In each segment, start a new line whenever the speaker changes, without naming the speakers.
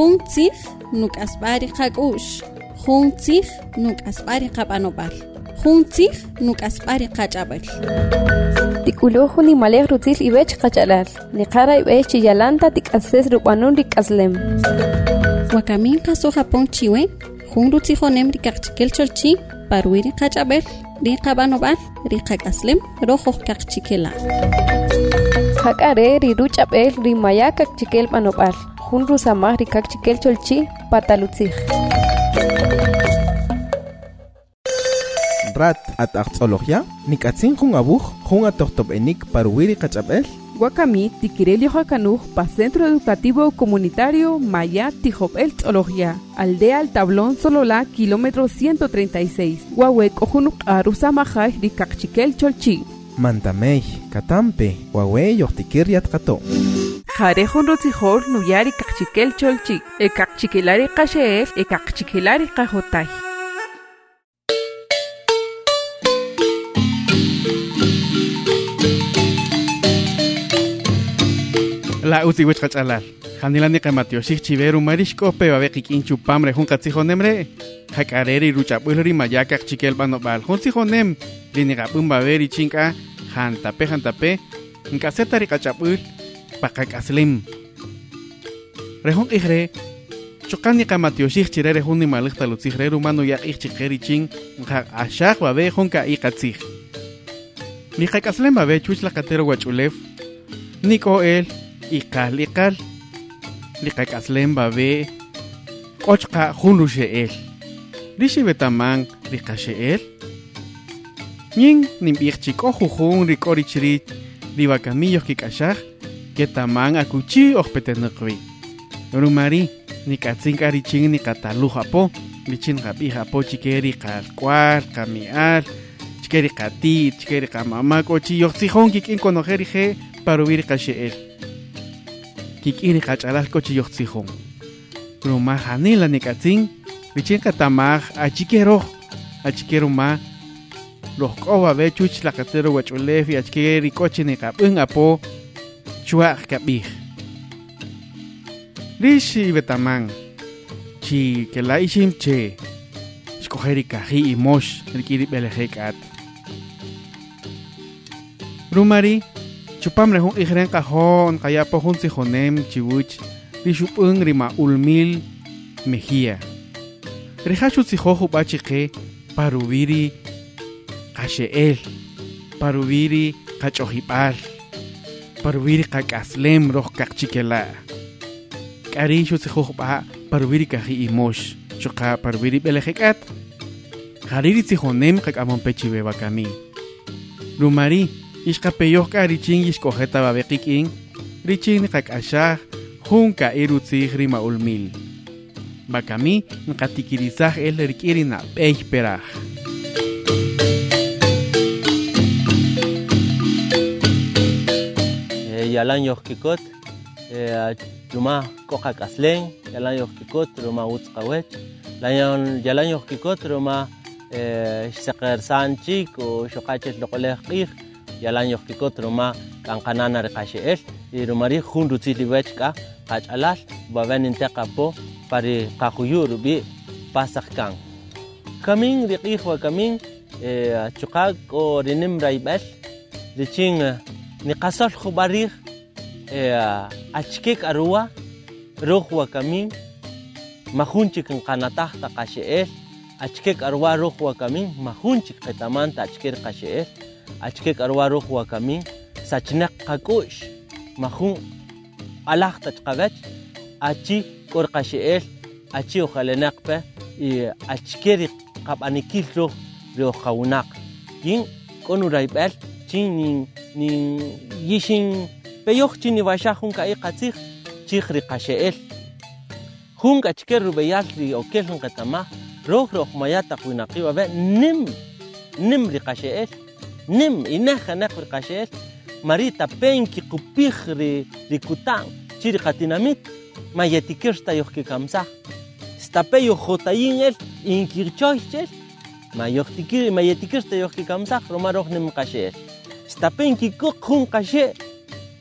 Juntzig nuk'asb'ari qak'u'x. Juntzig nuk'asb'ari qab'anob'al Juntzig nuk'asb'ari qach'ab'al.
Tikuluju ni malej rutzil ibech qach'alal. Niqara ibech chiyalanta tik'ases rub'anun rik'aslem.
Wakamin qasuj japon chiwe jun rutzijonem rikaqchikel cholchi parwi ri qach'ab'el ri qab'anob'al ri qak'aslem rojoj qaqchikela
Hak'are ri ruch'ab'el ri maya kakchikel b'anob'al jun rusamaj ri kakchikel cholchi patalutzij
rat at aqtz'olojya nik'atzin jun abuj jun atojtob'enik parwiri qach'ab'el
Guacamí Tiquirelio Jacanuj pa Centro Educativo Comunitario Maya Tijopel Tzología, Aldea El Tablón Solola, kilómetro 136, Huahuec Ojunuk Arusa Majay Rikakchikel Cholchi.
mantamej katampe wawe yoqtikir qato
Jarejon Rotzijol Nuyari Kakchikel Cholchi, E Kakchikelari Kasheel, E Kakchikelari Kajotay.
La uzi wich qach'alal. Janilani qamatio xij chiveru marish kope babe qikin chupamre jun qatsijonemre. Hakareri ruchapulri mayaka chikel banobal. Jun sijonem lini qabum baberi chinka jantape jantape. Nkaseta ri qachapul pakak aslim. Rejun ijre chukani qamatio xij chirere jun ni malikta lutzijre rumano ya ij chikeri chin. Nkak ashak babe jun ka iqatzij. Ni qakaslem babe chuch la katero wachulef. Niko el ikal ikal likak aslem babe qochqa junu she'el rishi betaman rika she'el ñin nimb'ij chik'o jujun rik'o richrit ribakamillos kik'axaj ketaman akuchi ojpetenaqwi rumari nik'atzin k'a richin niqataluj apo richin qab'ij apo chike riqalkual qami'al chike riqatit chike riqamama k'ochi yojtzijon kik'in konoje rije parubir qashe'el kik'iri qach'alal kochi yojtzijon ruma janila nikatzin richin qatamaj achikeroj achike ruma rojk'oba be chuch laqatero wach'ulef y achike rikochi niqab'ün apo chuaj kab'ij rishi betaman chi kela ixim che. Xkoje rikaji imox rik'iri b'eleje k'at rumari chupam rejun ijren kajon kaya po jun sijonem chiwuch rixupung rima ulmil mejía. Rejachu sijoju bachike parubiri kasheel parubiri kachojibal parubiri kakaslem roj kakchikela kari xu sijoju ba parubiri kaji imosh. Chuka parubiri belejekat jariri sijonem kakamon pechibe bakami. Rumari Ixqapeyoj ka richin ixkojeta babeqikin, richin qak'axaj jun ka'irutzij rima ulmil. Bakami nqatikirizaj el rik'iri nab'ey peraj.
Yalan yojkikot ruma kokak aslen yalan yojkikot ruma utzqawech yalan yojkikot ruma seqer sanchik o xoqachel loqolej q'ij yalan yojkikot ruma kanqanana riqaxe'el y rumari jun rutziliwech k'a qach'alal baben inteqa po pari qajuyu rubi pasaq kan kamin riq'ij wa kamin chuqa k'o rinim rayb'el richin نقصر خباريخ آه، أشكيك أروى روح وكمين مخونتك قناة تحت تقاشئل أشكيك أروى روح وكمين مخونشك قتمان تأشكير قاشئل أشكيك أروى روح وكمين ساتشنق قاكوش مخون ألاخ تتقاقش أشي كور قاشئل أشي وخلناق به أشكيري قبأنيكيل روح روح خوناق. ين كونو رايبأل ri ujawunaq yin k'o nurayb'el chin nin nin yixin peyoj chin niwaxaj jun ka'i qatzij chij ri qaxe'el jun k'achke rub'eyal ri okel jun qetamaj roj ri ojmaya taq winaqi b'abe nim nim ri qaxe'el nim ineja nek ri qaxe'el marita penki qupij ri ri kutan chi ri qatinamit ma yetikir sta yojkikamsaj stape yojotayin el inkirchoychel ma yojtikir ma yetikir sta yojkikamsaj roma roj nim qaxe'el stape inkikuq jun qaxe'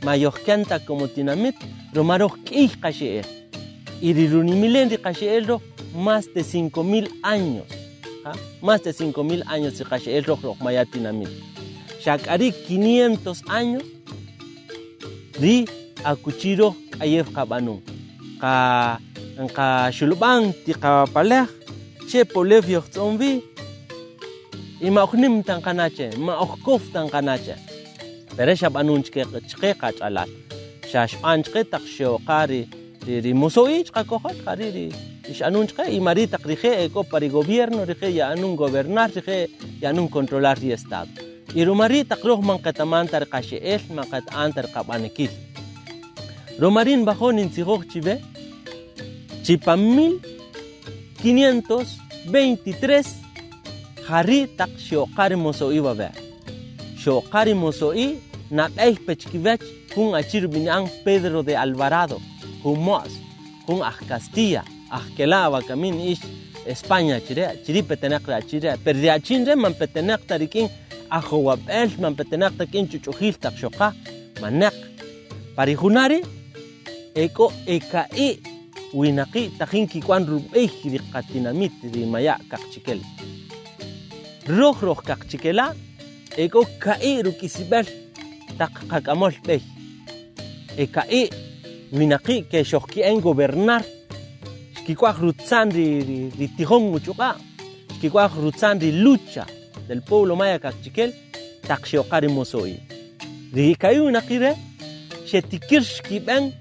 ma yojkanta como tinamit roma roj k'ij qaxe'el irirunimilen riqaxe'el más de 5000 años ¿ah? más de 5000 años riqaxe'el roj roj mayatinamit xak'ari 500 años ri akuchiro k'ayef qab'anun qa qa xulb'an ti qapalej che polev yojtz'onvi ima ojnim tan qanache ma ojkof tan qanache pero xab'anun chke chqe qach'alal xaxb'an chqe taq xeoqa ri muso'i chqakojol qari ri x'anun chqe y mari taq rije eko pari gobierno rije ya'anun gobernar rije ya'anun controlar ri estado. Y rumari taq roj manqetaman tar qaxe'el manqet'an tar qab'anikil romarin bajo nintzijoj chive chipa 1523 jari tak xioqari moso'i babe xioqari moso'i naq'ej pechkivech jun achir bin'an Pedro de Alvarado jun mo'as jun aj Castilla aj kela'ba kamin ix España chire chiri peteneq ra chire. Per de achin re man peteneq tarikin ajowab'el man peteneq takin chuch'ujil tak xoqa maneq parijunari eko eka'i winaqi tajin kikuan rub'ey riqatinamit rimaya' kaqchikel roj roj kaqchikela eko ka'i ruk'isib'el taq qak'amol b'ey eka'i winaqi ke xojki'en gobernar. Xkikuaj rutzan ri ri tijón much'uqa' xkikuaj rutzan lucha del pueblo maya kaqchikel taq xeoqa ri moso'i. Ri ka'i winaqi re xetikir xkib'en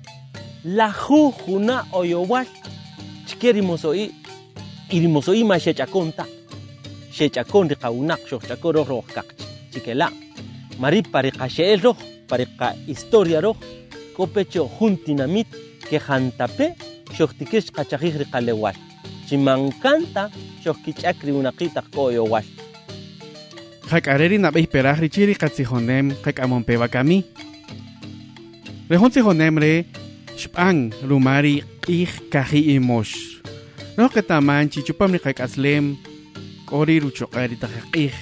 laju juna oyowal chke ri moso'i y ri moso'i ma xech'akon ta' xech'akon ri qawunaq xojch'akon roj roj kaqchikela' mari pari qaxe'el roj pari qa historia roj k'ope cho jun tinamit ke jantape xojtikir xqachajij ri qalewal chimankanta xojkich'ak ri wunaqi taq k'o'yowal
Jak'areri nab'ey peraj richi ri qatzijonem qak'amon pe bakami. Rejun tzijonem re xb'an rumari q'ij kaji imox. No qetaman chichupam ri qak'aslem k'ori ruchoq'ari taq q'ij.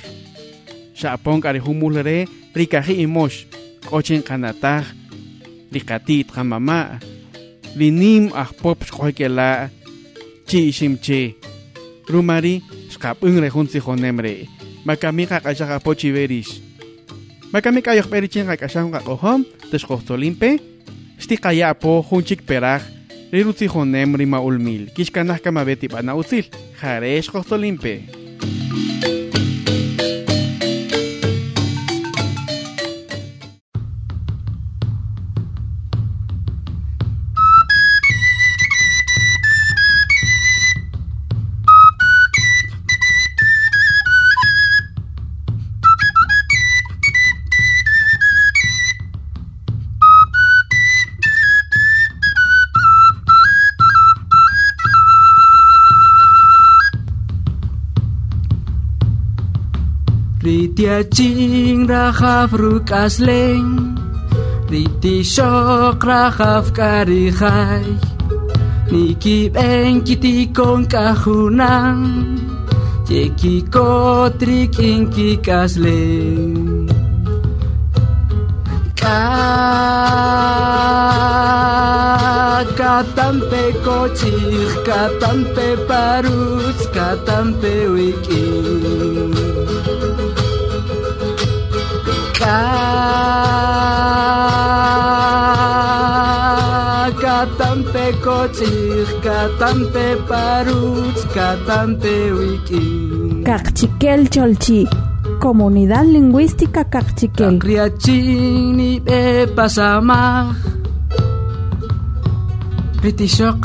Xa'pon k'ari humul re ri kaji imox k'ochin qanataj ri qatit qamama' li nim ajpop xq'oykela' chi ximche. Rumari xqab'ün rejun tzijonem re. Makami qaq'axaj apochi berish. Makami kayoj berichin qaq'axaj qaq'ojom texqojtolimpe. Xti qaya po junchik peraj rirutzi jonem rima ulmil. Kixkanaj kamabeti bana utzil. Jaresh qojtolimpe.
Cacing rahaf rukas leng Riti syok rahaf karihai Niki beng kiti kong kahunang Ceki kotrik ingki kasleng Katampe kochik, katampe paruts, katampe wikir Katampe kochik, katampe paruts, katampe wiki.
Cachiquel Cholchi, Comunidad Lingüística Cachiquel.
Kriachini be pasama. Ritishok,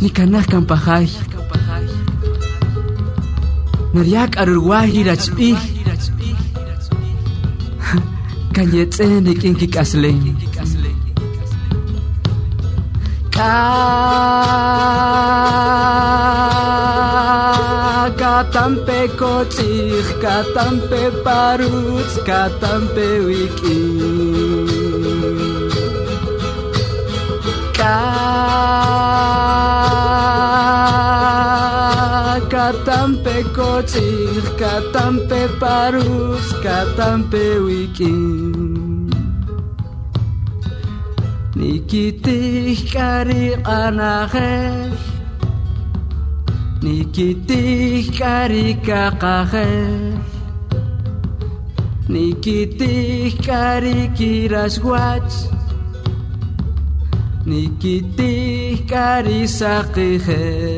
ni kanah kampahay. Nariak arurwahi rachbi. Kanyetzene kinki kasleng. Katampe kochik, katampe paruts, katampe wiki. Katampe kochik, katampe parus, katampe wiki. Nikitih kari anahel. Nikitih kari kakahel. Nikitih kari kiras wach. Nikitih kari sakihel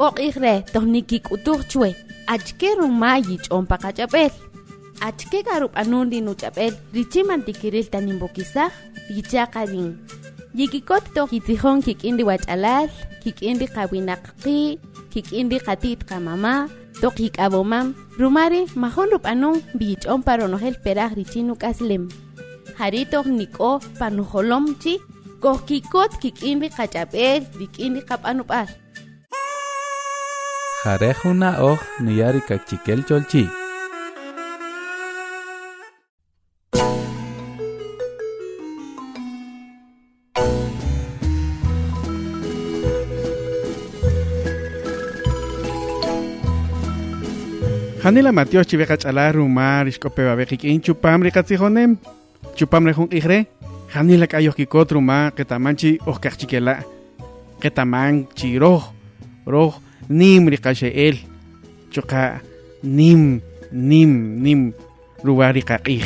qoq'ijre tojnikik'utuj chwe achke rumayi ch'ompa qach'ab'el achke karub'anun ri nuch'ab'el richiman tikiril tanimbukisaj richaqa rin yikikot toj kitzijon kik'in ri wach'alal kik'in ri qawinaq qi' kik'in ri qatit qamama toj kik'ab'omam rumari majon rub'anun biyich'ompa ronojel peraj richin uk'aslem jari toj nik'o panujolom chi koj kikot kik'in ri qach'ab'el rik'in
Jarejuna oj nuyari kakchikel cholchi.
Hanila Matios chiveja chala rumar ishkope babeji kin chupam ri katzijonem. Chupam rejun igre. Hanila kayo kikot ruma ketamanchi ojkachikela. Ketaman chiroj. Roj nim ri el. Chuka nim nim nim ruwari kakij.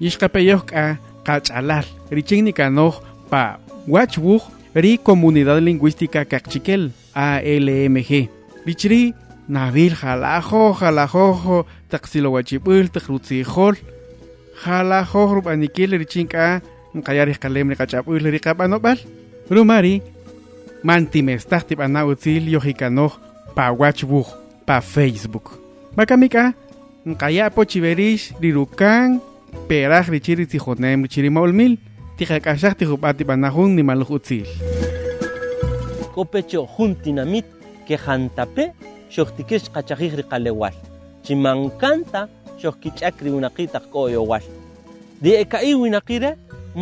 Ishkape yohka kachalar. Richin nikanoj pa wachwuj ri comunidad lingüística kakchikel ALMG. Richri Nabil jalajo, jalajojo, taxilo guachipul, taxrutzijol, jalajo, rubanikil, richinka, nkayari kalem, kachapul, rikapanopal. Rumari, mantimestah tipana utzil, yojikanoj, pa wachbuj, pa Facebook. Makamika, nkaya pochiverish, rirukan, peraj richiri tijonem, richiri maulmil, tijakashah tijupati panahun ni maluj utzil.
Copecho juntinamit, que jantape, xoqtikish qachajij riqalewal chimankanta xoqkich'akri winaqitaq k'oyowal di eka'i winaqire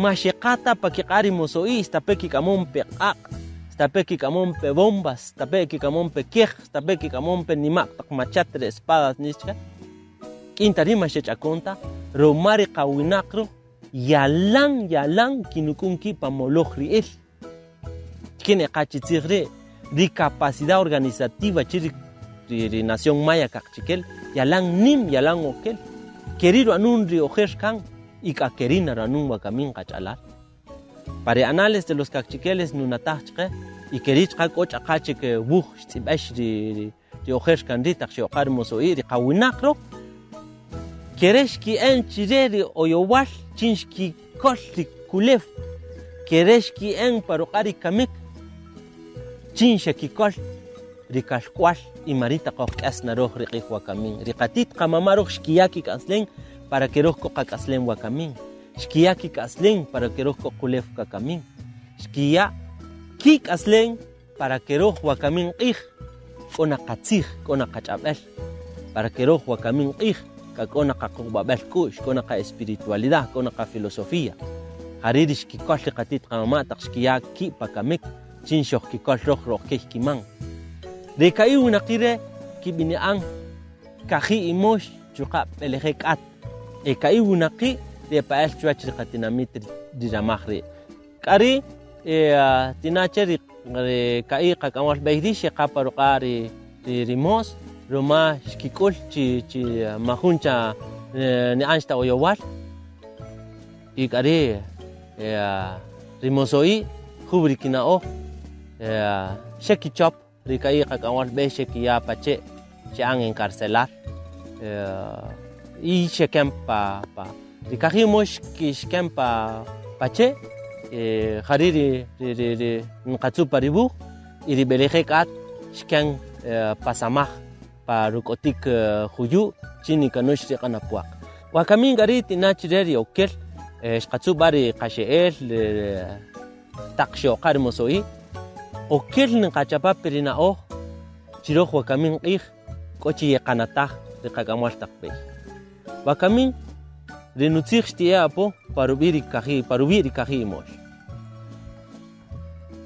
maxiqata pakiq'ari moso'i istape kik'amonpe q'aq' istape kik'amonpe bombas istape kik'amonpe kej istape kik'amonpe nima'taq machatre espadas nishka k'inta rima xech'akonta romari qawinaqro yalan yalan kinuk'unki pa moloj ri'il kin eqachitzij ri' ri capacidad organizativa chiri ri, ri nación maya kakchikel yalan nim yalan okel querido anun ri ojer kan y kakerina ranun wakamin kachalal para anales de los kakchikeles nunatachke y koch akache ke buh tsibash ri ri, ri ojer kan ri tak shokar moso'i ri kawinakro keresh ki en chire ri oyowal chinsh ki kol ri kulef keresh ki en parokari kamik chinsha ki kol y marita k'aslen para que roj qoqak'aslen wakamin xkiyaki k'aslen para que roj qoqulef kakamin. Xkiya ki k'aslen para que roj wakamin q'ij k'ona qatzij k'ona qach'ab'el. Para que roj wakamin q'ij kak'ona qaqub'ab'el ku'x k'ona qa espiritualidad k'ona qa filosofía jariri xkikol riqatit qamama taq xkiya ki pakamik chin xoj kikol roj roj kej kiman. De kai winaqire kibini'an kaji imox chuqa p'eleje k'at. E kai winaqi de pa'el chuach riqatinamit riramaj ri k'ari tinache ri kai qak'amwal b'ejri xeqa paruqa ri rimos roma xkik'ul chi chi majun cha ni'an xta oyowal y k'ari rimoso'i jub rikina'oj xekichop rikai kakawal be ya pache chean encarcelar y chequen pa pa rikajimos kishken pa pache hariri ri ri ri nkatsu paribu y ribeleje kat shken pasamaj pa rukotik huyu chini kanush ri qanapuaq wakamin gari tinachireri okel xqatzu bari qaxe'el taqxoqar moso'i okel ninqachapapi rina'oj chiroj wakamin q'ij k'o chi yeqanataj ri qak'amual taq p'ey wakamin rinutzij xti'ej apo parub'i ri kaji parub'i ri kaji imox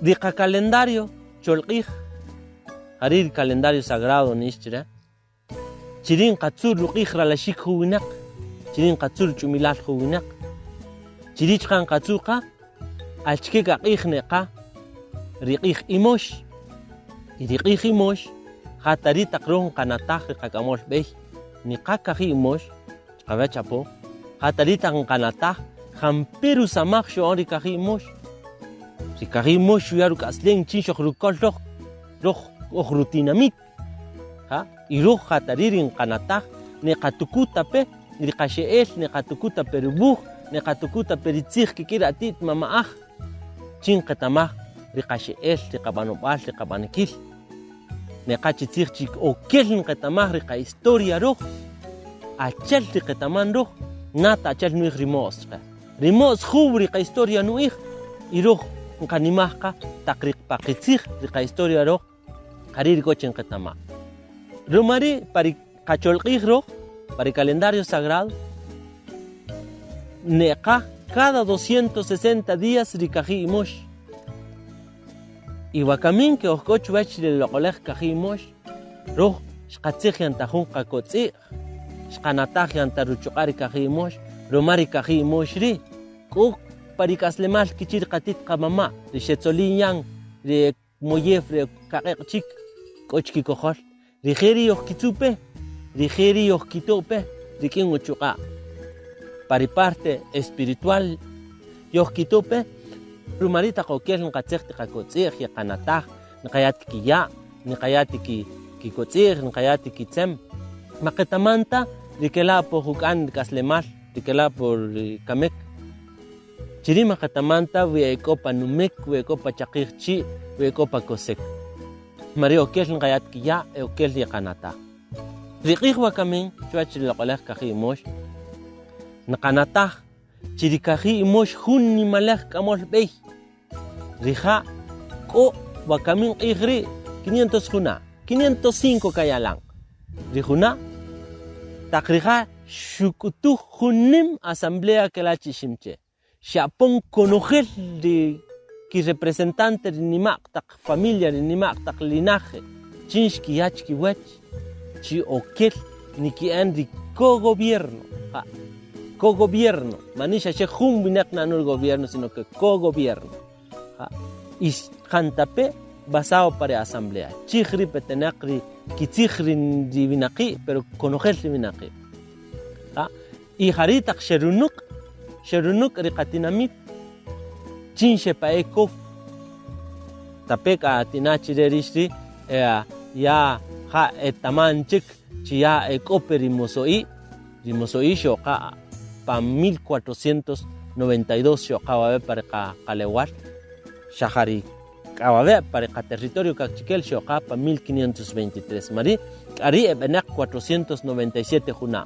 ri qakalendario cholq'ij ari ri calendario sagrado nix chire chirin qatzur ruq'ij ralaxik ju winaq chirin qatzur ch'umilal ju winaq chiri chqan qatzu qa alchke qaq'ij neqa riq'ij imox y riq'ij imox jatari taq roj qanataj ri qak'amol b'ey ni qa kaji imox chqawe chapo jatari taq qanataj jampiru samaj xo'on ri kaji imox ri kaji imox xuya ruk'aslen chin xoq rukol roj roj oj rutinamit ha y roj jatari rin qanataj ni qatukuta pe ni qatukuta pe rubuj ni qatukuta pe ritzij kikir atit mama'aj chin qetamaj ri qaxe'el ri qab'anob'al ri qab'anikil ni qachitzij chik okel ni qetamaj ri qahistoria roj achel ri qetaman roj nata achel nu'ij rimo'os chqe rimo'os jub ri qahistoria nu'ij y roj nqanimaj qa taq ri paqitzij ri qahistoria roj qari ri k'ochin qetamaj rumari pari qacholq'ij roj pari calendario sagrado neqa cada 260 días rikaji imosh. Y wakamin que ojkoch wach le loqolej kaji imosh roj xqatzij yantajun qakotz'ij xqanataj yantaruchuqari kaji imosh romari kaji imosh ri. K'o parik'aslemal kichir qatit qamama ri xetzolin yan ri moyef ri kaq'eq chik k'och kikojol rijeri ojkitzupe rijeri ojkitope rik'in uchuqa' para parte espiritual yojkitupe rumarita qokel nqatzej tiqakotz'ij yaqanataj niqayat kiya niqayat ki kikotz'ij niqayat kitzem maqetamanta rikela po juk'an kaslemal rikela por kamek chiri maqetamanta wi'eko pa numek wi'eko pa chaqij chi wi'eko pa kosek mari okel niqayat kiya okel yaqanataj riq'ij wakamin chuwach riloq'olej kaji imox naqanataj chirikaji imox jun nimalaj k'amol b'ey. Rija k'o wakamin q'ij ri 500 juna 505 kayalan rijuna taq rija xuk'utuj junim asamblea kela chiximche xapon konojel ri kirepresentante ri nimaq taq familia ri nimaq taq linaje chin xkiyach kiwach chi okel niki'an ri co-gobierno ja co-gobierno. Manisha che jun binak na no el gobierno, sino que co-gobierno. Y jantape basado para asamblea. Chihri petenakri, kichihri divinaki, pero conocer divinaki. Y haritak sherunuk, sherunuk rikatinamit, chinche paekov, tapeka tinachirerishri, ya ha etamanchik, chia ekoperi mosoi, rimosoi shoka pa 1492 xoqawabe para ka kalewal shahari kawabe para territorio kachikel xoqa pa 1523 mari kari ebenak 497 juna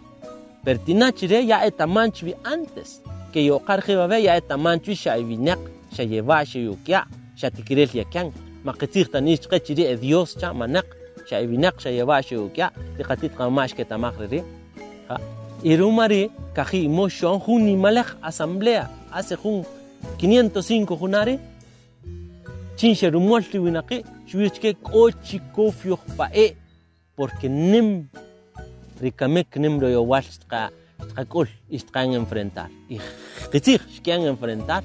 pertinachire ya etamanchvi antes que yo qarjibabe ya etamanchvi shaivinak shayeva shayukya shatikirel yakyan maqitzij tanish qechiri e dios cha manak shaivinak shayeva shayukya tiqatit qamash que tamaqriri ha irumari kaji moshon juni malaj asamblea hace jun 505 junare chinche rumolti winaqi chuichke kochi kofio pae porque nim rikamek nim lo yowal tka tkakul enfrentar. Y kitzig shkian enfrentar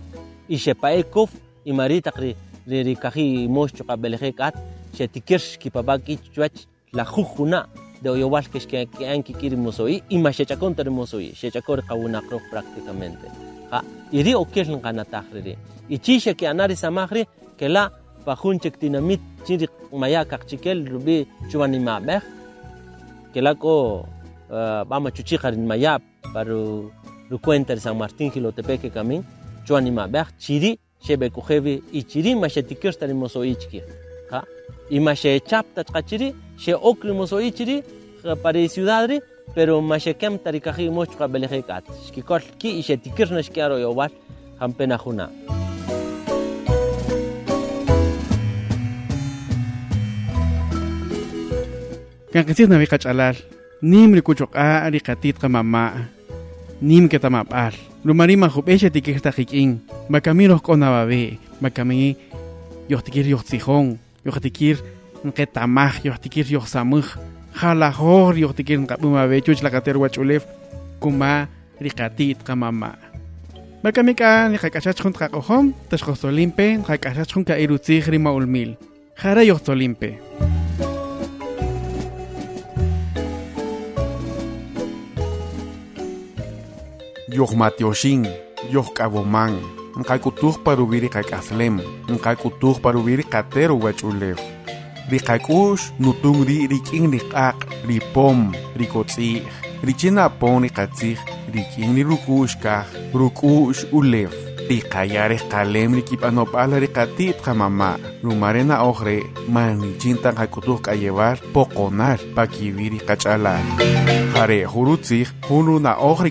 y shepae kof y marita kri ri kaji mocho kabelje kat shetikirsh kipabaki chuach la jujuna de oyowal que anki kiri mosoi y ma shechakon tar mosoi shechakor kawuna kro prácticamente ha iri okel ngana tahri y chisha que anari samahri que la pajunchek dinamit chiri maya kakchikel rubi chuani mabeh que la ko vamos chuchijarin maya para ru cuenta de San Martín Gilotepeque camin chuani mabeh chiri shebe kujevi y chiri ma shetikir tar mosoi chki ha y ma she chapta chiri she okri moso ichiri para ciudad pero mashekem tarikaji moch ka belejekat. Skikol ki ishetikir na shkiaro yowal hampena juna
kan kisis na wika chalal. Nim ri kuchok a ri katit ka mama. Nim ke tamapal lumari ma khub eshe tikir ta khikin makamiro ko na babe. Makami yohtikir yohtsijon yohtikir nqetamaj yohtikir yohsamuj jala hor yohtikir nqabuma be chuch la kater wachulef kuma ri katit ka mama. Makami ka ni khakachach khun tqaqohom tashqosolimpe Ri
kush nutung ri riking ri kak, ri pom, ri kotzih, ri chinapon ri katzih, ri king ri rukush kah, rukush ulev. Ri kayare kalem ri kipanopala ri katit kamama, rumarena ohre, mani chintan kay kutuh kayevar, pokonar, pakiviri kachalar. Hare hurutzih, hunu na ohri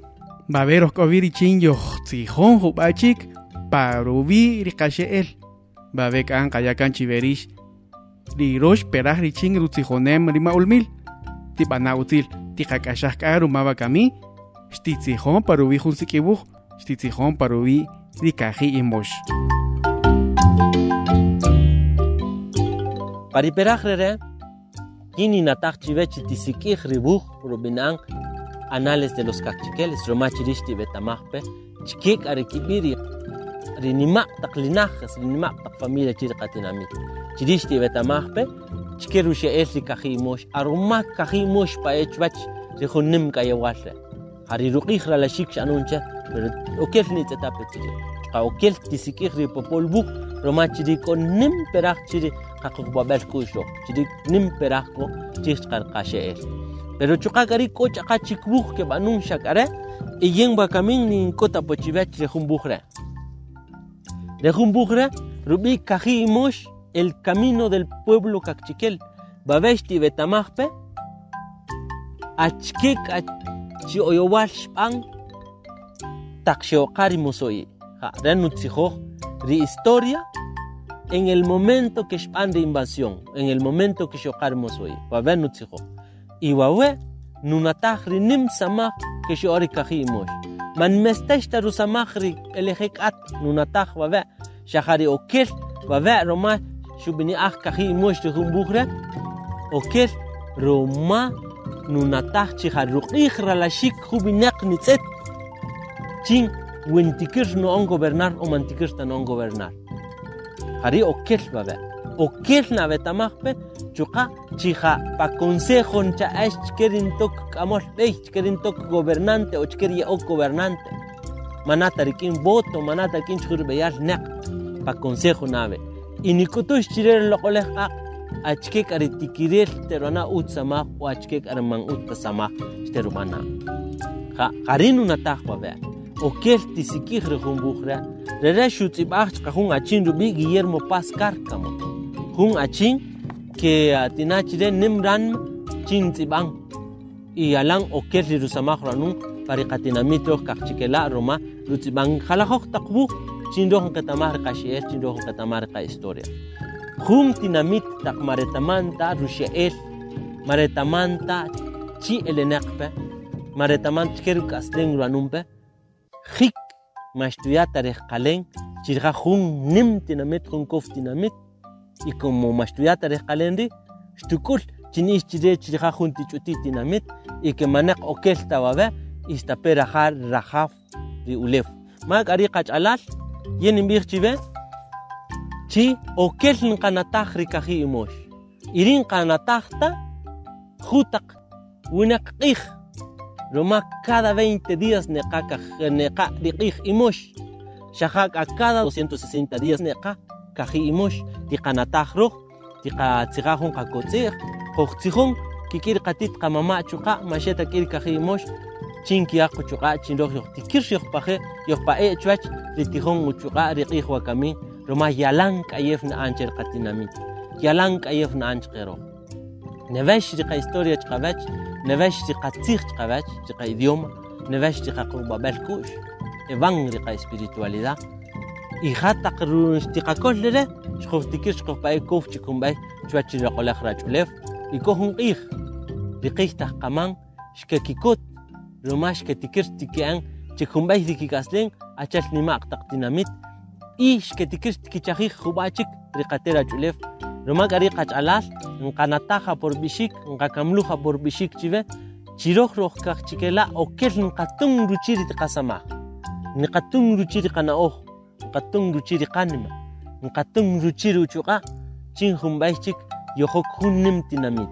Baberos koviri chin yoxtzijón jubachik parubi rikasheel. Babek an kayakan chiverish. Rirosh peraj richin rutzijonem rima ulmil. Tipana util tikakashah karu mabakami. Shtitzijón parubi junsikibuj. Shtitzijón parubi rikaji imosh.
Pariperajrere, kini natak chivechi tisikij ribuj rubinang anales de los cachiqueles, romachirishti betamajpe, chikik arekibiri, rinimak tak linajes, rinimak tak familia chirkatinamit. Chirishti betamajpe, chikerushe esli kajimosh, arumak kajimosh pa echbach, rijunim kayawasle. Harirukij la shik anuncha, pero okel ni tetape chiri. Ka okel tisikij ri popol buk, romachiri kon nim perach chiri kakuk babel kusho, chiri nim perach ko chichkar kashe esli. Pero chukakari kocha kachikbuj que banun shakare y yen bakamin ni kota pochivach de jumbujre de jumbujre rubi kaji mosh el camino del pueblo kakchikel babeshti betamajpe achkik achi oyowal shpan takshiokari musoi ha renutsijo ri historia en el momento que shpan de invasión en el momento que shokar musoi babenutsijo iwawe nunatajri nim samaj que shori kajimosh. Man mesteshta ru samajri elejek at nunataj wabe shahari okel wabe roma shubini ah kajimosh de humbujre okel roma nunataj chihar ruqijra la shik hubinek nitzet chin wentikir no on gobernar o mantikir no on gobernar. Hari okel wabe okel na betamajpe chuqa chija pa consejo cha ash chkerin tok kamol bey chkerin tok gobernante o chkeri o gobernante. Manata rikin voto manata rikin chkur beyal nek pa consejo nave. Y nikutush chirer loqolej aq achke karitikirel terona ut sama o achke karman ut sama sterumana ha qarinu natajwa be o kel tisikij rejumbukhra rera shutzibach qahun achin guillermo paz cárcamo jun achin que atinachire nimran chin tzibang y alan o kel rirusamaj ranun pariqatinamito kaqchikela roma rutzibang jalajoj taqbu chindojon ketamar qashiel chindojon ketamar qa historia jun tinamit taq maretamanta rusheel maretamanta chi elenaqpe maretamanta chkeru k'aslen ranunpe jik maestuyata rejqalen chirqa jun nim tinamit jun kof tinamit y como maestuyata rejqalen ri xtukul chinis chire chirqa jun tich'uti tinamit y que maneq okel tawabe istape rajar rajaf ri ulef mak ari qach'alal yen imbij chibe chi okel nqanataj rikaji imosh. Irin qanatajta jutaq winaq q'ij. Roma cada 20 días neqa neqa riqij imosh. Shahak a cada 260 días neqa kaji imosh tiqanataj ruj tiqa tzigajun qakotzij qojtzijun kikir qatit qamama chuqa masheta kir kaji imosh chin kiyaq chuqa chinroj yoq tikir yoq paje yoq pae chwach ritijun chuqa riqij wakamin Roma yalan kayef na ancher qatinami yalan kayef na anch qero. Nevesh riqa historia chqavach nevesh riqa tzij chqavach riqa idioma nevesh riqa qubabel kush evan riqa espiritualidad y hataq ruxtiqakol lere xqoftikir xqofbay kof chikumbay chwach riqolaj rachulef y kohun qij riqij taj qaman xkekikot roma xketikir tikian chikumbay dikikaslen achal nimaq taq tinamit y xketikir tikichajij jubachik riqatera chulef Roma gari qach'alal nqanataja por bishik nqakamluja por bishik chive chiroj roj kaqchikela okel nqatun ruchiri tiqasamaj. Nqatun ruchiri qana'oj nqatun ruchiri qanima nqatun ruchiri uchuqa chin jumbay chik yojok jun nim tinamit.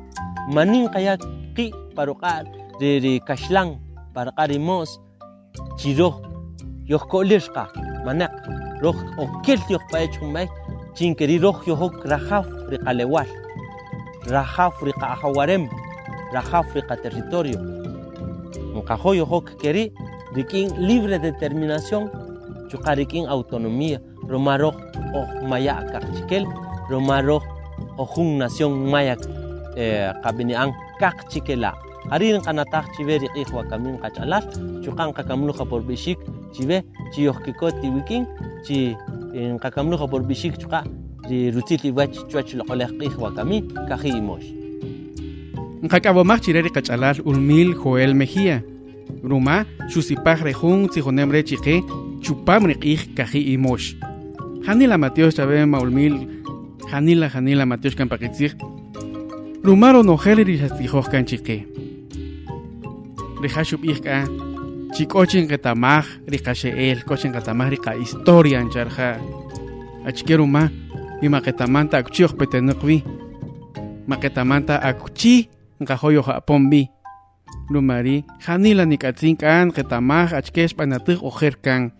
Manin qaya qi paruqa ri ri kaxlan parqa rimos chiroj maneq roj okel yojpay chumbay chinkeri roj yojok rajaf riqalewal rajaf riqa ajawarem rajaf riqa territorio. Nqajo yojok keri rikin libre determinación chuqa rikin autonomía roma roj oj maya kaqchikel roma roj ojun nación maya eh, qabini'an kaqchikela harin qanataj chive riqij wakamin qach'alal chuqan qakamluja por bishik chive chiyojkikot tiwikin chi nqakamluja por bishik chuqa ri rutil iwach chuach loqolej qij wakamin kaji imosh
Nqak'abomaj chireri qach'alal ulmil Joel Mejía. Ruma xusipaj rejun tzijonemre chiqe chupam riq'ij kaji imosh. Janila Mateos chabem ulmil Janila Janila Mateos kampaqitzij. Rumaro nojel rixastijoj kan chiqe. Rijaxup ijka chik'ochin qetamaj riqaxe'el kochin qetamaj riqa historia ncharja. Achke ruma imaqetamanta akchiyoj petenuqvi. Maqetamanta akchi nqajoyoj apombi. Lumari, hani la nikatzin kan ketamah achkes panatuh ojer kan.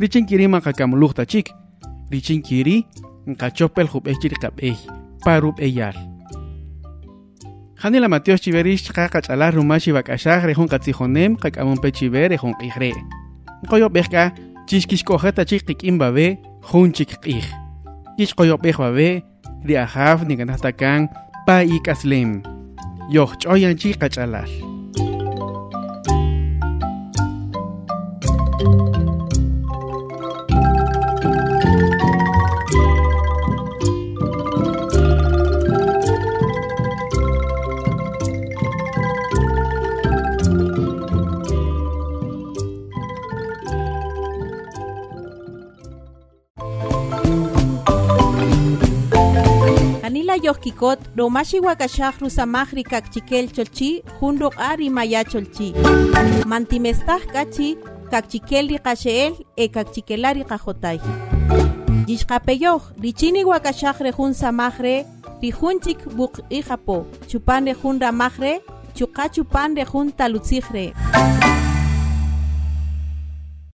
Richin kiri makakamuluh tachik. Richin kiri, nkachopel hub echir kapeh, parub eyar. Hani la matios chiverish kakachala rumashi bakashah rehon katzihonem kakamun pechiver rehon kihre. Nkoyo behka, chishkish koheta chik kikim babe, hun chik kih. Kish koyo beh babe, riahaf nikanahtakan pa ikaslem. Yoh choyan chik
kachalash. Yohkikot romashi wakashaj rusamaj kakchikel cholchi junro ari maya cholchi. Mantimestaj kachi kakchikel rikasheel e kakchikelari kajotay. yishqapeyoj richini wakashaj re jun samajre rijunchik buk ijapo chupan re jun ramajre chuqa chupan re jun talutzijre